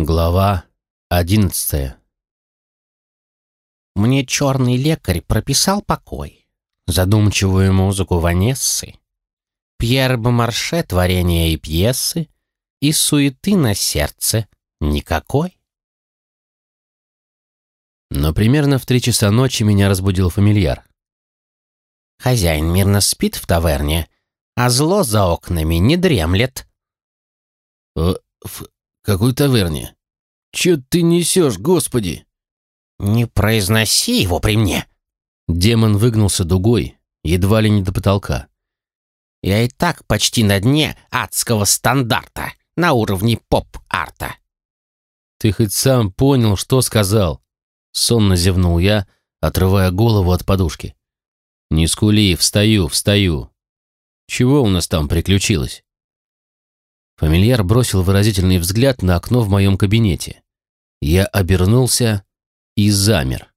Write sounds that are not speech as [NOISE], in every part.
Глава одиннадцатая Мне черный лекарь прописал покой, задумчивую музыку Ванессы, Пьер Бомарше творения и пьесы, и суеты на сердце никакой. Но примерно в три часа ночи меня разбудил фамильяр. Хозяин мирно спит в таверне, а зло за окнами не дремлет. «Э, в какой таверне? Че ты несешь, господи?» «Не произноси его при мне!» Демон выгнулся дугой, едва ли не до потолка. «Я и так почти на дне адского стандарта, на уровне поп-арта». «Ты хоть сам понял, что сказал?» Сонно зевнул я, отрывая голову от подушки. «Не скули, встаю, встаю. Чего у нас там приключилось?» Фамильяр бросил выразительный взгляд на окно в моем кабинете. Я обернулся и замер.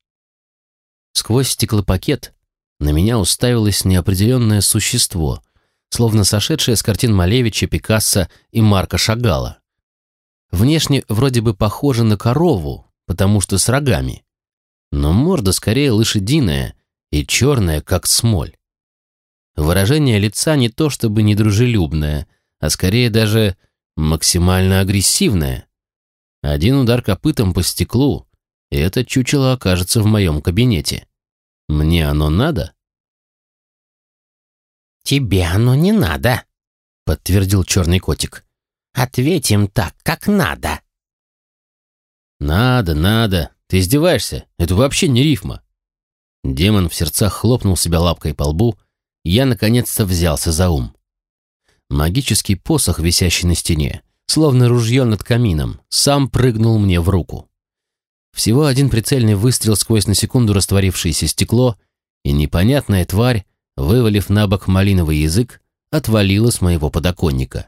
Сквозь стеклопакет на меня уставилось неопределенное существо, словно сошедшее с картин Малевича, Пикассо и Марка Шагала. Внешне вроде бы похоже на корову, потому что с рогами, но морда скорее лошадиная и черная, как смоль. Выражение лица не то чтобы недружелюбное, а скорее даже максимально агрессивное. Один удар копытом по стеклу, и это чучело окажется в моем кабинете. Мне оно надо? «Тебе оно не надо», — подтвердил черный котик. «Ответим так, как надо». «Надо, надо. Ты издеваешься? Это вообще не рифма». Демон в сердцах хлопнул себя лапкой по лбу, и я наконец-то взялся за ум. Магический посох, висящий на стене, словно ружье над камином, сам прыгнул мне в руку. Всего один прицельный выстрел сквозь на секунду растворившееся стекло, и непонятная тварь, вывалив на бок малиновый язык, отвалила с моего подоконника.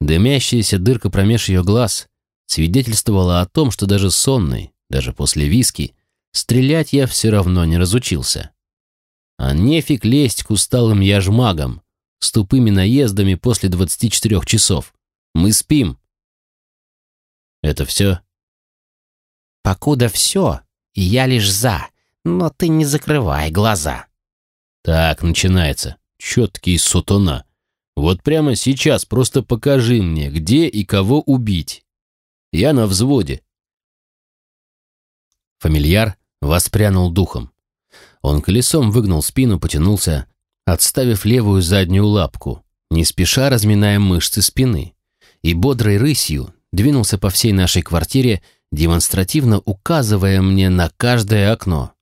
Дымящаяся дырка промеж ее глаз свидетельствовала о том, что даже сонный, даже после виски, стрелять я все равно не разучился. А нефиг лезть к усталым яжмагам, с тупыми наездами после 24 часов. Мы спим. Это все? Покуда все, я лишь за, но ты не закрывай глаза. Так, начинается. Четкий сутона. Вот прямо сейчас просто покажи мне, где и кого убить. Я на взводе. Фамильяр воспрянул духом. Он колесом выгнул спину, потянулся, отставив левую заднюю лапку, не спеша разминая мышцы спины, и бодрой рысью двинулся по всей нашей квартире, демонстративно указывая мне на каждое окно.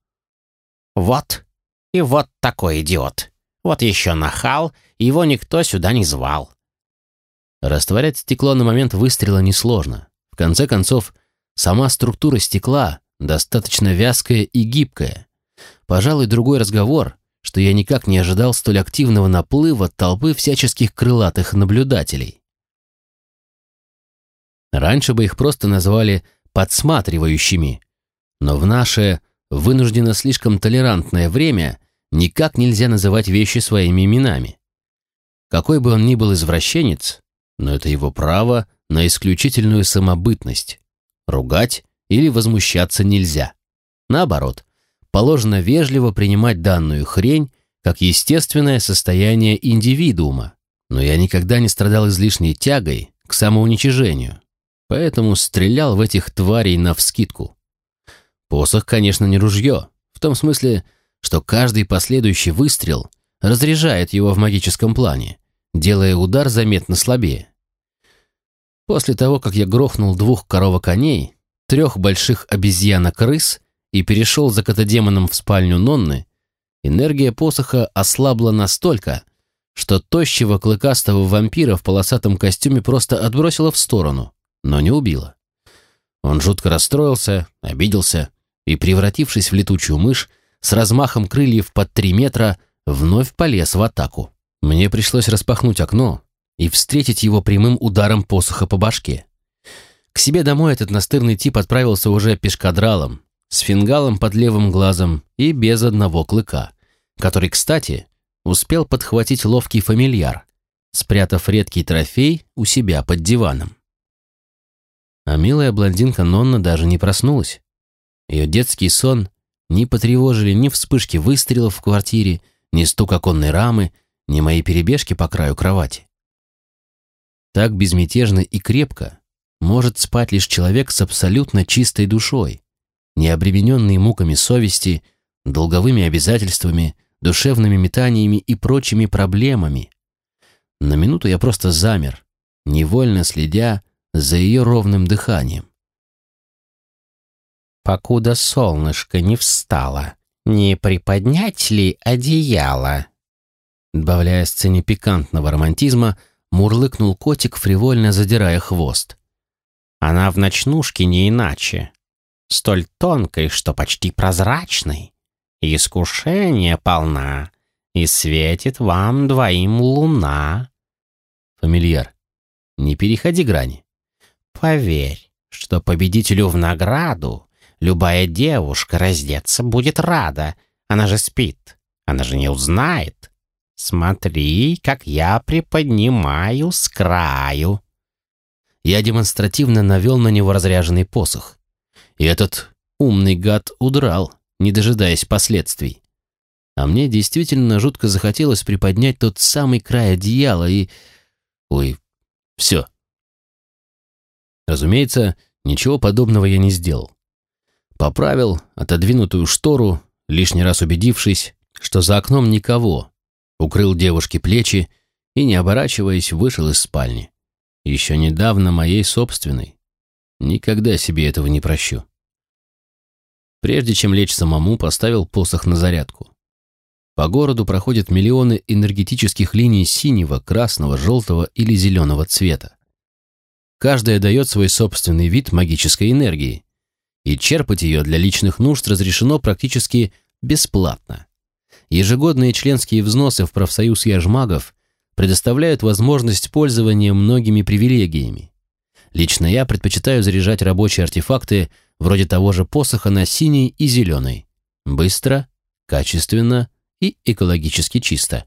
«Вот, и вот такой идиот. Вот еще нахал, его никто сюда не звал». Растворять стекло на момент выстрела несложно. В конце концов, сама структура стекла достаточно вязкая и гибкая. Пожалуй, другой разговор, что я никак не ожидал столь активного наплыва толпы всяческих крылатых наблюдателей. Раньше бы их просто назвали «подсматривающими», но в наше вынуждено слишком толерантное время никак нельзя называть вещи своими именами. Какой бы он ни был извращенец, но это его право на исключительную самобытность. Ругать или возмущаться нельзя. Наоборот, положено вежливо принимать данную хрень как естественное состояние индивидуума, но я никогда не страдал излишней тягой к самоуничижению, поэтому стрелял в этих тварей навскидку. Посох, конечно, не ружье, в том смысле, что каждый последующий выстрел разряжает его в магическом плане, делая удар заметно слабее. После того, как я грохнул двух коровок-коней, трех больших обезьянок-крыс и перешел за котодемоном в спальню Нонны, энергия посоха ослабла настолько, что тощего клыкастого вампира в полосатом костюме просто отбросило в сторону, но не убило. Он жутко расстроился, обиделся и, превратившись в летучую мышь, с размахом крыльев под три метра, вновь полез в атаку. Мне пришлось распахнуть окно и встретить его прямым ударом посоха по башке. К себе домой этот настырный тип отправился уже пешкадралом, с фингалом под левым глазом и без одного клыка, который, кстати, успел подхватить ловкий фамильяр, спрятав редкий трофей у себя под диваном. А милая блондинка Нонна даже не проснулась. Ее детский сон не потревожили ни вспышки выстрелов в квартире, ни стук оконной рамы, ни мои перебежки по краю кровати. Так безмятежно и крепко может спать лишь человек с абсолютно чистой душой, не обремененный муками совести, долговыми обязательствами, душевными метаниями и прочими проблемами. На минуту я просто замер, невольно следя за ее ровным дыханием. «Покуда солнышко не встало, не приподнять ли одеяло?» Добавляя сцене пикантного романтизма, мурлыкнул котик, фривольно задирая хвост. «Она в ночнушке не иначе, столь тонкой, что почти прозрачной. Искушение полна, и светит вам двоим луна». «Фамильяр, не переходи грани». «Поверь, что победителю в награду любая девушка раздеться будет рада. Она же спит, она же не узнает. Смотри, как я приподнимаю с краю». Я демонстративно навел на него разряженный посох. И этот умный гад удрал, не дожидаясь последствий. А мне действительно жутко захотелось приподнять тот самый край одеяла и... Ой, все. Разумеется, ничего подобного я не сделал. Поправил отодвинутую штору, лишний раз убедившись, что за окном никого, укрыл девушке плечи и, не оборачиваясь, вышел из спальни. Еще недавно моей собственной. Никогда себе этого не прощу. Прежде чем лечь самому, поставил посох на зарядку. По городу проходят миллионы энергетических линий синего, красного, желтого или зеленого цвета. Каждая дает свой собственный вид магической энергии, и черпать ее для личных нужд разрешено практически бесплатно. Ежегодные членские взносы в профсоюз яжмагов предоставляют возможность пользования многими привилегиями. Лично я предпочитаю заряжать рабочие артефакты вроде того же посоха на синий и зеленый. Быстро, качественно и экологически чисто.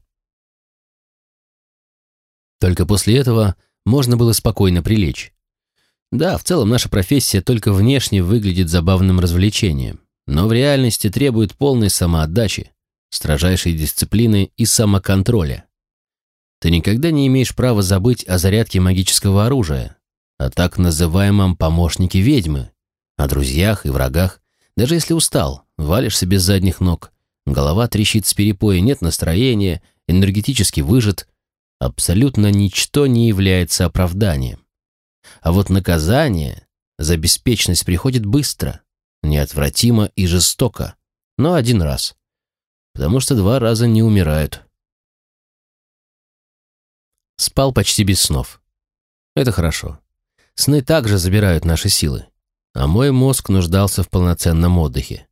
Только после этого можно было спокойно прилечь. Да, в целом наша профессия только внешне выглядит забавным развлечением, но в реальности требует полной самоотдачи, строжайшей дисциплины и самоконтроля. Ты никогда не имеешь права забыть о зарядке магического оружия, о так называемом помощнике ведьмы, о друзьях и врагах. Даже если устал, валишься без задних ног, голова трещит с перепоя, нет настроения, энергетически выжат, абсолютно ничто не является оправданием. А вот наказание за беспечность приходит быстро, неотвратимо и жестоко, но один раз. Потому что два раза не умирают. Спал почти без снов. Это хорошо. Сны также забирают наши силы. А мой мозг нуждался в полноценном отдыхе.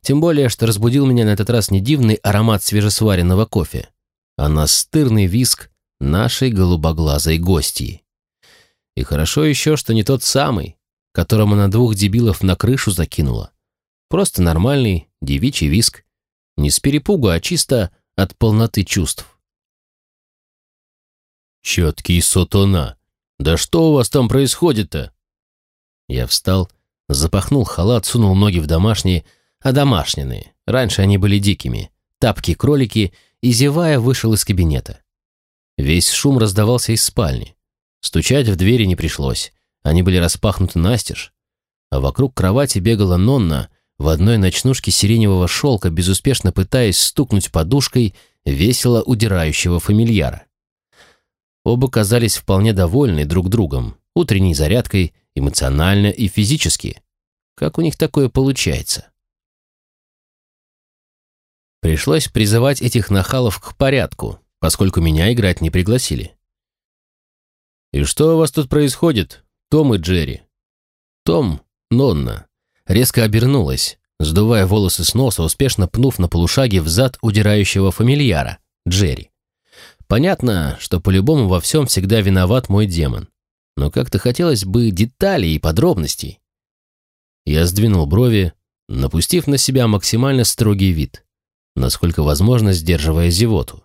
Тем более, что разбудил меня на этот раз не дивный аромат свежесваренного кофе, а настырный виск нашей голубоглазой гостьи. И хорошо еще, что не тот самый, которому на двух дебилов на крышу закинуло. Просто нормальный девичий виск. Не с перепугу, а чисто от полноты чувств. «Четкий сотона! Да что у вас там происходит-то?» Я встал, запахнул халат, сунул ноги в домашние, а домашние, раньше они были дикими, тапки-кролики, и, зевая, вышел из кабинета. Весь шум раздавался из спальни. Стучать в двери не пришлось, они были распахнуты настежь, а вокруг кровати бегала Нонна в одной ночнушке сиреневого шелка, безуспешно пытаясь стукнуть подушкой весело удирающего фамильяра. Оба казались вполне довольны друг другом, утренней зарядкой, эмоционально и физически. Как у них такое получается? Пришлось призывать этих нахалов к порядку, поскольку меня играть не пригласили. «И что у вас тут происходит, Том и Джерри?» Том, Нонна, резко обернулась, сдувая волосы с носа, успешно пнув на полушаге в зад удирающего фамильяра, Джерри. Понятно, что по-любому во всем всегда виноват мой демон. Но как-то хотелось бы деталей и подробностей. Я сдвинул брови, напустив на себя максимально строгий вид, насколько возможно сдерживая зевоту.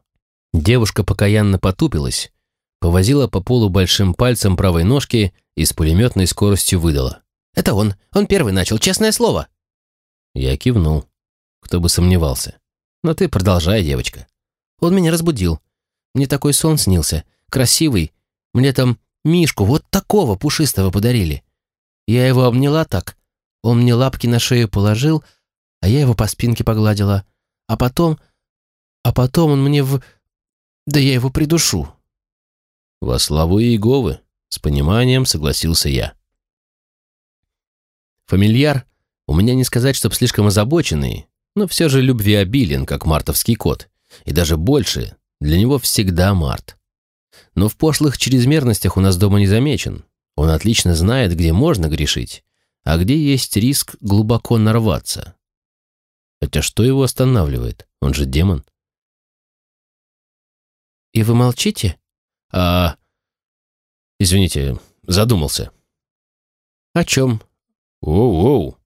Девушка покаянно потупилась, повозила по полу большим пальцем правой ножки и с пулеметной скоростью выдала. «Это он. Он первый начал, честное слово». Я кивнул. Кто бы сомневался. Но ты продолжай, девочка. Он меня разбудил. Мне такой сон снился. Красивый. Мне там Мишку вот такого пушистого подарили. Я его обняла так. Он мне лапки на шею положил, а я его по спинке погладила. А потом... А потом он мне в... Да я его придушу. Во славу Иеговы, с пониманием согласился я. Фамильяр, у меня не сказать, чтоб слишком озабоченный, но все же любвеобилен, как мартовский кот, и даже больше, для него всегда март. Но в пошлых чрезмерностях у нас дома не замечен. Он отлично знает, где можно грешить, а где есть риск глубоко нарваться. Хотя что его останавливает? Он же демон. «И вы молчите?» «А...» «Извините, задумался». «О чем?» «Оу-оу».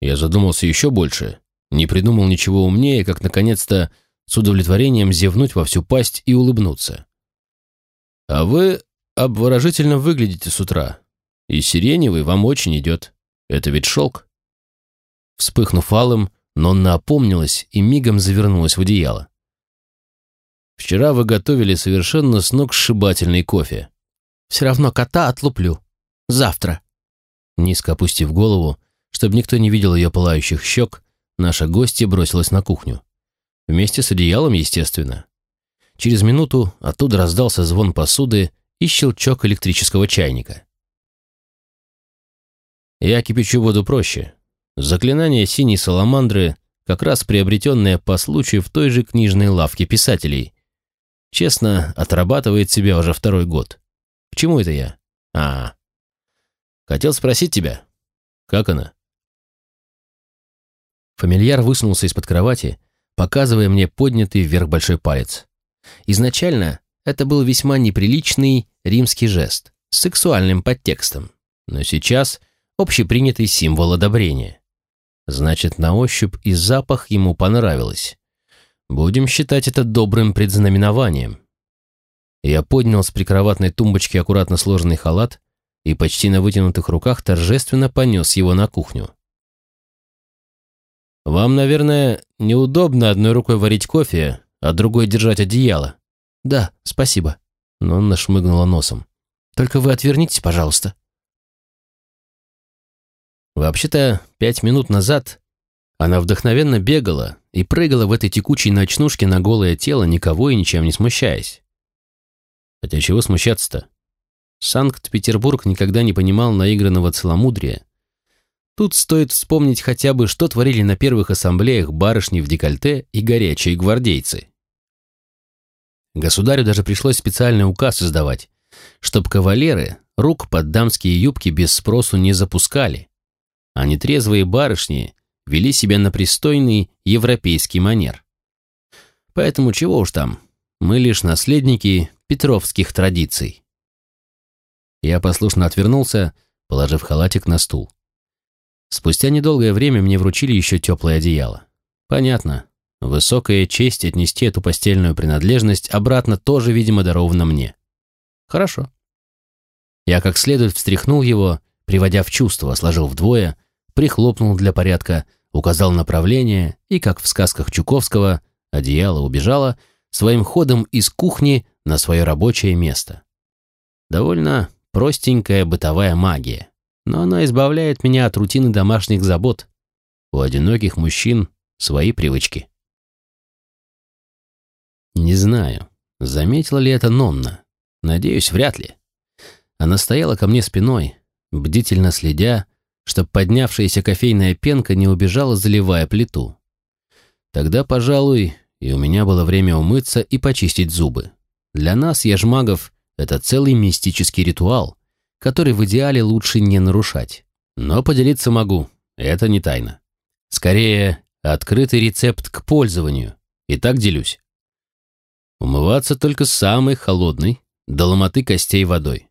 Я задумался еще больше. Не придумал ничего умнее, как наконец-то с удовлетворением зевнуть во всю пасть и улыбнуться. «А вы обворожительно выглядите с утра, и сиреневый вам очень идет. Это ведь шелк?» Вспыхнув алым, Нонна опомнилась и мигом завернулась в одеяло. «Вчера вы готовили совершенно сногсшибательный кофе». «Все равно кота отлуплю. Завтра». Низко опустив голову, чтобы никто не видел ее пылающих щек, наша гостья бросилась на кухню. Вместе с одеялом, естественно. Через минуту оттуда раздался звон посуды и щелчок электрического чайника. Я кипячу воду проще, Заклинание синей саламандры, как раз приобретенное по случаю в той же книжной лавке писателей. Честно, отрабатывает себя уже второй год. К чему это я? А, хотел спросить тебя, как она? Фамильяр высунулся из-под кровати, показывая мне поднятый вверх большой палец. Изначально это был весьма неприличный римский жест с сексуальным подтекстом, но сейчас общепринятый символ одобрения. Значит, на ощупь и запах ему понравилось. Будем считать это добрым предзнаменованием. Я поднял с прикроватной тумбочки аккуратно сложенный халат и почти на вытянутых руках торжественно понес его на кухню. «Вам, наверное, неудобно одной рукой варить кофе, а другой держать одеяло?» «Да, спасибо». Но он нашмыгнула носом. «Только вы отвернитесь, пожалуйста». Вообще-то, пять минут назад она вдохновенно бегала и прыгала в этой текучей ночнушке на голое тело, никого и ничем не смущаясь. Хотя чего смущаться-то? Санкт-Петербург никогда не понимал наигранного целомудрия. Тут стоит вспомнить хотя бы, что творили на первых ассамблеях барышни в декольте и горячие гвардейцы. Государю даже пришлось специальный указ издавать, чтоб кавалеры рук под дамские юбки без спросу не запускали, а нетрезвые барышни вели себя на пристойный европейский манер. Поэтому чего уж там, мы лишь наследники петровских традиций. Я послушно отвернулся, положив халатик на стул. Спустя недолгое время мне вручили еще теплое одеяло. Понятно, высокая честь отнести эту постельную принадлежность обратно тоже, видимо, дарована мне. Хорошо. Я как следует встряхнул его, приводя в чувство, сложил вдвое — прихлопнул для порядка, указал направление и, как в сказках Чуковского, одеяло убежало своим ходом из кухни на свое рабочее место. Довольно простенькая бытовая магия, но она избавляет меня от рутины домашних забот. У одиноких мужчин свои привычки. Не знаю, заметила ли это Нонна. Надеюсь, вряд ли. Она стояла ко мне спиной, бдительно следя, чтобы поднявшаяся кофейная пенка не убежала, заливая плиту. Тогда, пожалуй, и у меня было время умыться и почистить зубы. Для нас, яжмагов, это целый мистический ритуал, который в идеале лучше не нарушать. Но поделиться могу, это не тайна. Скорее, открытый рецепт к пользованию. И так делюсь. Умываться только самой холодной, до ломоты костей водой.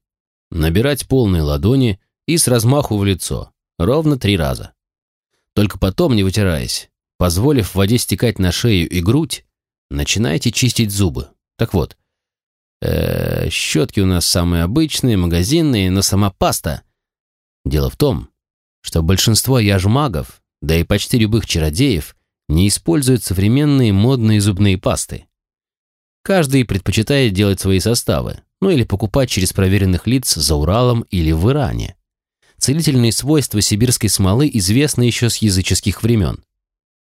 Набирать полные ладони и с размаху в лицо. Ровно три раза. Только потом, не вытираясь, позволив воде стекать на шею и грудь, начинаете чистить зубы. Так вот, Э, щетки у нас самые обычные, магазинные, но сама паста. Дело в том, что большинство яжмагов, да и почти любых чародеев, не используют современные модные зубные пасты. Каждый предпочитает делать свои составы, ну или покупать через проверенных лиц за Уралом или в Иране. Целительные свойства сибирской смолы известны еще с языческих времен.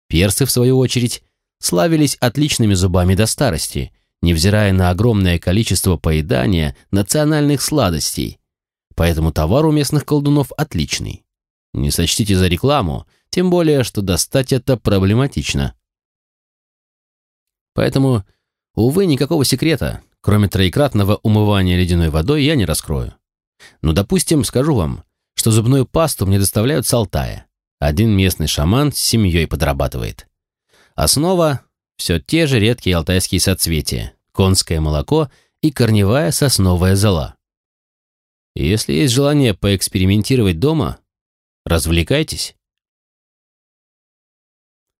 Персы, в свою очередь, славились отличными зубами до старости, невзирая на огромное количество поедания национальных сладостей. Поэтому товар у местных колдунов отличный. Не сочтите за рекламу, тем более, что достать это проблематично. Поэтому, увы, никакого секрета, кроме троекратного умывания ледяной водой, я не раскрою. Но, допустим, скажу вам, что зубную пасту мне доставляют с Алтая. Один местный шаман с семьей подрабатывает. Основа – все те же редкие алтайские соцветия, конское молоко и корневая сосновая зола. если есть желание поэкспериментировать дома, развлекайтесь.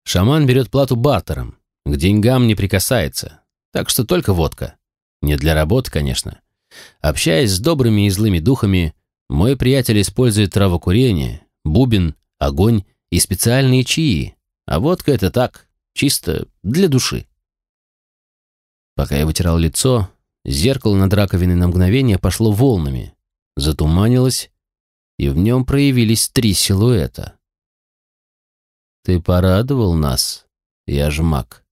Шаман берет плату бартером, к деньгам не прикасается, так что только водка. Не для работы, конечно. Общаясь с добрыми и злыми духами, мой приятель использует травокурение, бубен, огонь и специальные чаи, а водка это так, чисто для души. Пока я вытирал лицо, зеркало над раковиной на мгновение пошло волнами, затуманилось, и в нем проявились три силуэта. Ты порадовал нас, я ж маг.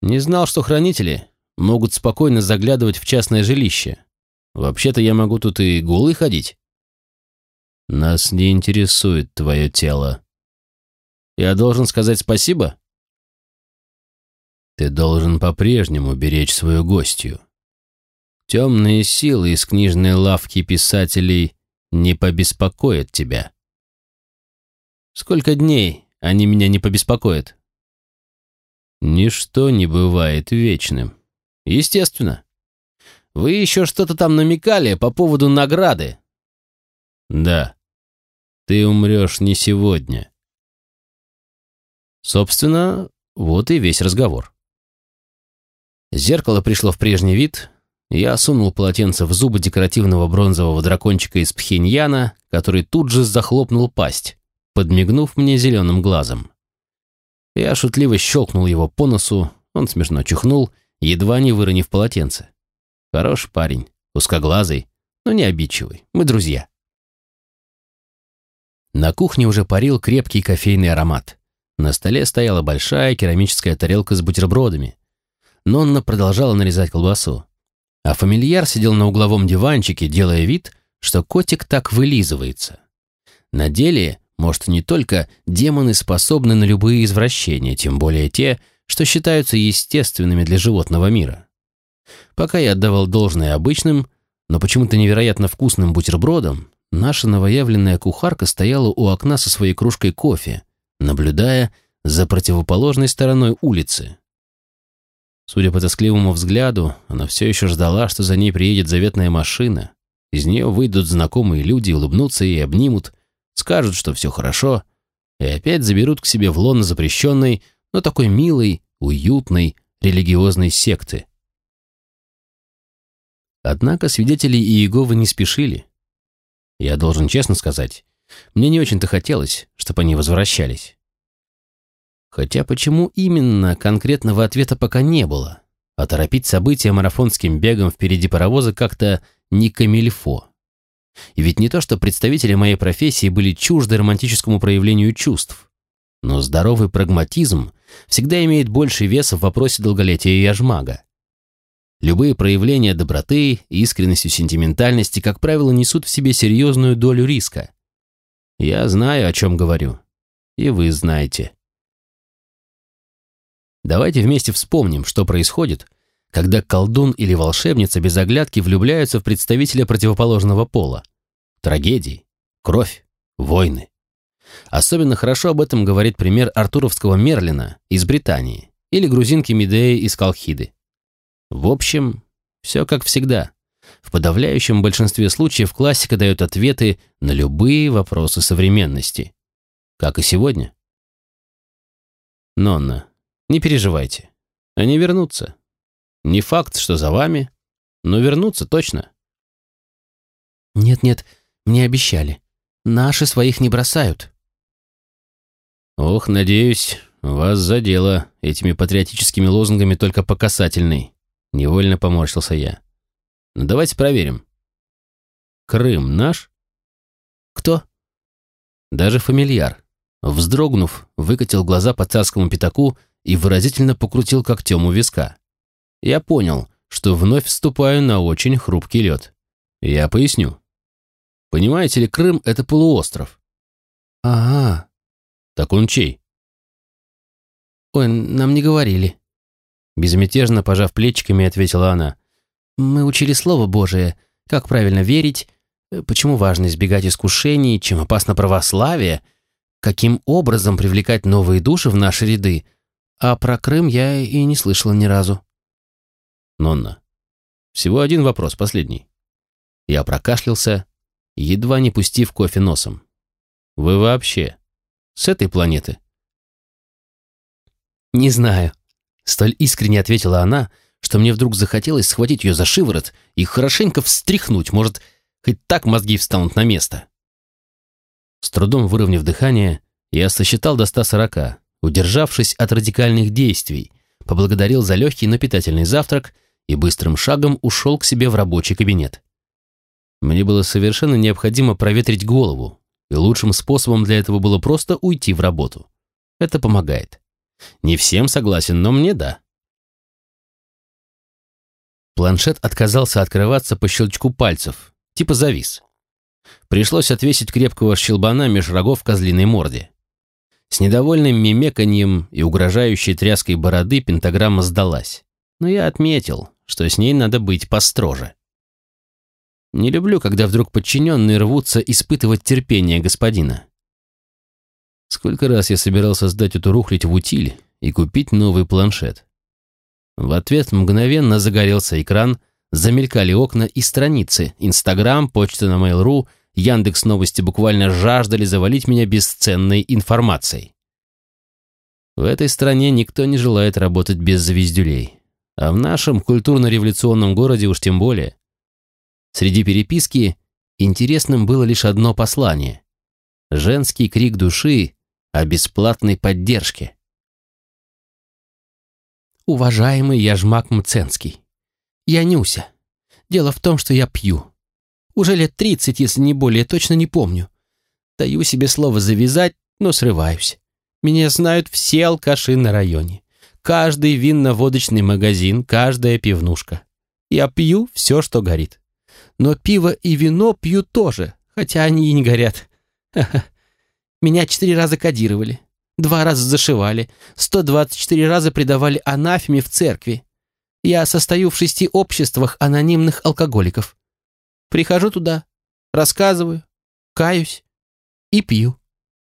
Не знал, что хранители могут спокойно заглядывать в частное жилище. Вообще-то я могу тут и голый ходить. Нас не интересует твое тело. Я должен сказать спасибо? Ты должен по-прежнему беречь свою гостью. Темные силы из книжной лавки писателей не побеспокоят тебя. Сколько дней они меня не побеспокоят? Ничто не бывает вечным. Естественно. Вы еще что-то там намекали по поводу награды. Да. Ты умрешь не сегодня. Собственно, вот и весь разговор. Зеркало пришло в прежний вид. Я сунул полотенце в зубы декоративного бронзового дракончика из Пхеньяна, который тут же захлопнул пасть подмигнув мне зеленым глазом. Я шутливо щелкнул его по носу, он смешно чухнул, едва не выронив полотенце. Хороший парень, узкоглазый, но не обидчивый, мы друзья. На кухне уже парил крепкий кофейный аромат. На столе стояла большая керамическая тарелка с бутербродами. Нонна продолжала нарезать колбасу. А фамильяр сидел на угловом диванчике, делая вид, что котик так вылизывается. На деле может, не только демоны способны на любые извращения, тем более те, что считаются естественными для животного мира. Пока я отдавал должное обычным, но почему-то невероятно вкусным бутербродам, наша новоявленная кухарка стояла у окна со своей кружкой кофе, наблюдая за противоположной стороной улицы. Судя по тоскливому взгляду, она все еще ждала, что за ней приедет заветная машина. Из нее выйдут знакомые люди, улыбнутся и обнимут, скажут, что все хорошо, и опять заберут к себе в лоно запрещенной, но такой милой, уютной, религиозной секты. Однако свидетели Иеговы не спешили. Я должен честно сказать, мне не очень-то хотелось, чтобы они возвращались. Хотя почему именно конкретного ответа пока не было, а торопить события марафонским бегом впереди паровоза как-то не камильфо. И ведь не то, что представители моей профессии были чужды романтическому проявлению чувств. Но здоровый прагматизм всегда имеет больший вес в вопросе долголетия яжмага. Любые проявления доброты, искренности, сентиментальности, как правило, несут в себе серьезную долю риска. Я знаю, о чем говорю. И вы знаете. Давайте вместе вспомним, что происходит, когда колдун или волшебница без оглядки влюбляются в представителя противоположного пола. Трагедии, кровь, войны. Особенно хорошо об этом говорит пример артуровского Мерлина из Британии или грузинки Медеи из Колхиды. В общем, все как всегда. В подавляющем большинстве случаев классика дает ответы на любые вопросы современности. Как и сегодня. Нонна, не переживайте. Они вернутся. Не факт, что за вами, но вернуться точно. Нет-нет, мне обещали. Наши своих не бросают. Ох, надеюсь, вас задело этими патриотическими лозунгами только по касательной. Невольно поморщился я. Ну давайте проверим. Крым наш? Кто? Даже фамильяр. Вздрогнув, выкатил глаза по царскому пятаку и выразительно покрутил когтем у виска. Я понял, что вновь вступаю на очень хрупкий лед. Я поясню. Понимаете ли, Крым — это полуостров. Ага. Так он чей? Ой, нам не говорили. Безмятежно пожав плечиками, ответила она. Мы учили Слово Божие, как правильно верить, почему важно избегать искушений, чем опасно православие, каким образом привлекать новые души в наши ряды, а про Крым я и не слышала ни разу. Нонна, всего один вопрос, последний. Я прокашлялся, едва не пустив кофе носом. Вы вообще с этой планеты? Не знаю. Столь искренне ответила она, что мне вдруг захотелось схватить ее за шиворот и хорошенько встряхнуть, может, хоть так мозги встанут на место. С трудом выровняв дыхание, я сосчитал до 140, удержавшись от радикальных действий, поблагодарил за легкий, но питательный завтрак и быстрым шагом ушел к себе в рабочий кабинет. Мне было совершенно необходимо проветрить голову, и лучшим способом для этого было просто уйти в работу. Это помогает. Не всем согласен, но мне да. Планшет отказался открываться по щелчку пальцев, типа завис. Пришлось отвесить крепкого щелбана меж рогов козлиной морде. С недовольным мимеканьем и угрожающей тряской бороды пентаграмма сдалась. Но я отметил, что с ней надо быть построже. Не люблю, когда вдруг подчиненные рвутся испытывать терпение господина. Сколько раз я собирался сдать эту рухлить в утиль и купить новый планшет. В ответ мгновенно загорелся экран, замелькали окна и страницы. Инстаграм, почта на Mail.ru, Яндекс Новости буквально жаждали завалить меня бесценной информацией. В этой стране никто не желает работать без звездюлей. А в нашем культурно-революционном городе уж тем более. Среди переписки интересным было лишь одно послание. Женский крик души о бесплатной поддержке. «Уважаемый Яжмак Мценский, я Нюся. Дело в том, что я пью. Уже лет тридцать, если не более, точно не помню. Даю себе слово завязать, но срываюсь. Меня знают все алкаши на районе. Каждый винно-водочный магазин, каждая пивнушка. Я пью все, что горит но пиво и вино пью тоже, хотя они и не горят. [LAUGHS] Меня четыре раза кодировали, два раза зашивали, 124 раза предавали анафеме в церкви. Я состою в шести обществах анонимных алкоголиков. Прихожу туда, рассказываю, каюсь и пью.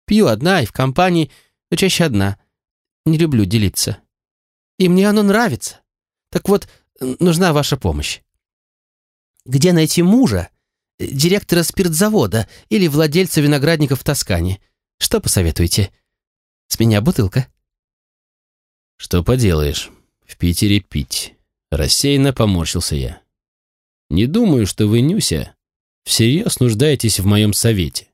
Пью одна и в компании, но чаще одна. Не люблю делиться. И мне оно нравится. Так вот, нужна ваша помощь. Где найти мужа, директора спиртзавода или владельца виноградников в Тоскане? Что посоветуете? С меня бутылка. Что поделаешь, в Питере пить. Рассеянно поморщился я. Не думаю, что вы, Нюся, всерьез нуждаетесь в моем совете.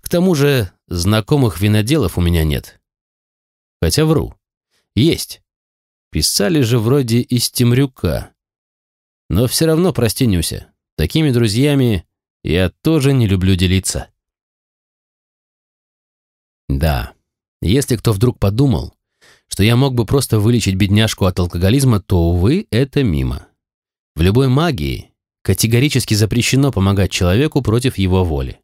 К тому же знакомых виноделов у меня нет. Хотя вру. Есть. Писали же вроде из Темрюка. Но все равно прости, Нюся. Такими друзьями я тоже не люблю делиться. Да, если кто вдруг подумал, что я мог бы просто вылечить бедняжку от алкоголизма, то, увы, это мимо. В любой магии категорически запрещено помогать человеку против его воли.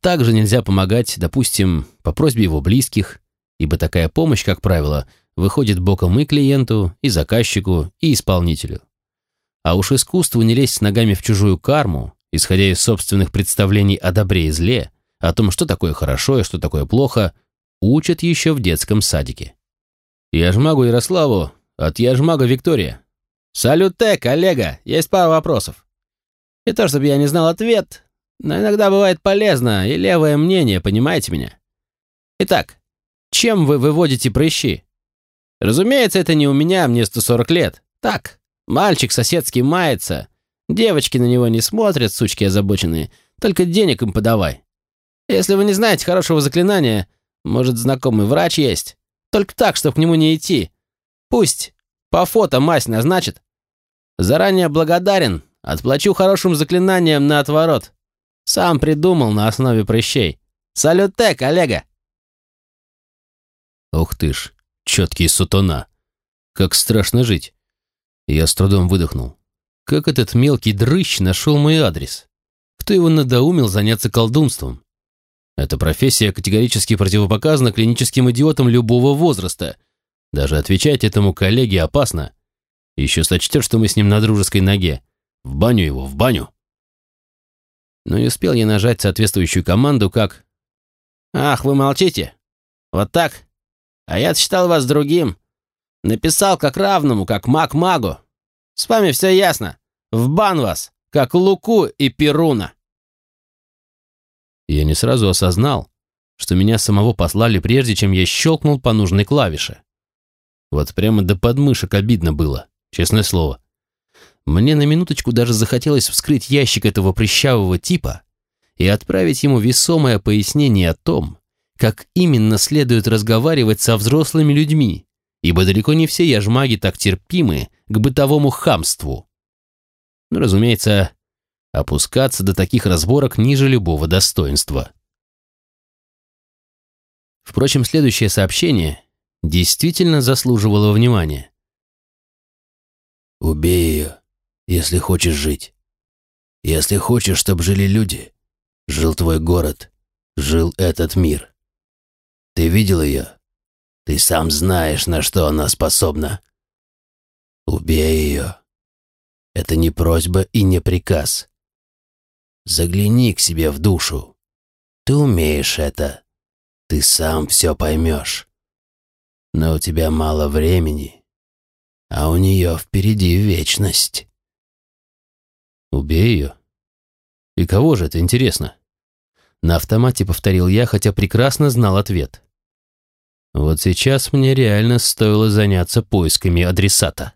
Также нельзя помогать, допустим, по просьбе его близких, ибо такая помощь, как правило, выходит боком и клиенту, и заказчику, и исполнителю. А уж искусству не лезть с ногами в чужую карму, исходя из собственных представлений о добре и зле, о том, что такое хорошо и что такое плохо, учат еще в детском садике. Яжмагу Ярославу от Яжмага Виктория. «Салюте, коллега! Есть пара вопросов. Не то, чтобы я не знал ответ, но иногда бывает полезно и левое мнение, понимаете меня? Итак, чем вы выводите прыщи? Разумеется, это не у меня, мне 140 лет. Так, мальчик соседский мается. Девочки на него не смотрят, сучки озабоченные. Только денег им подавай. Если вы не знаете хорошего заклинания, может, знакомый врач есть? Только так, чтобы к нему не идти. Пусть по фото мазь назначит. Заранее благодарен, отплачу хорошим заклинанием на отворот. Сам придумал на основе прыщей. Салюте, коллега!» Ух ты ж, четкий сутона. Как страшно жить. Я с трудом выдохнул. Как этот мелкий дрыщ нашел мой адрес? Кто его надоумил заняться колдунством? Эта профессия категорически противопоказана клиническим идиотам любого возраста. Даже отвечать этому коллеге опасно. Еще сочтет, что мы с ним на дружеской ноге. В баню его, в баню. Но не успел я нажать соответствующую команду, как... «Ах, вы молчите? Вот так? А я считал вас другим. Написал как равному, как маг магу. С вами все ясно. В бан вас, как Луку и Перуна». Я не сразу осознал, что меня самого послали прежде, чем я щелкнул по нужной клавише. Вот прямо до подмышек обидно было, честное слово. Мне на минуточку даже захотелось вскрыть ящик этого прыщавого типа и отправить ему весомое пояснение о том, как именно следует разговаривать со взрослыми людьми, ибо далеко не все яжмаги так терпимы к бытовому хамству. Ну, разумеется, опускаться до таких разборок ниже любого достоинства. Впрочем, следующее сообщение действительно заслуживало внимания. «Убей ее, если хочешь жить. Если хочешь, чтобы жили люди, жил твой город, жил этот мир. Ты видел ее? Ты сам знаешь, на что она способна. Убей ее. Это не просьба и не приказ. Загляни к себе в душу. Ты умеешь это. Ты сам все поймешь. Но у тебя мало времени, а у нее впереди вечность. Убей ее? И кого же это интересно? На автомате повторил я, хотя прекрасно знал ответ. Вот сейчас мне реально стоило заняться поисками адресата.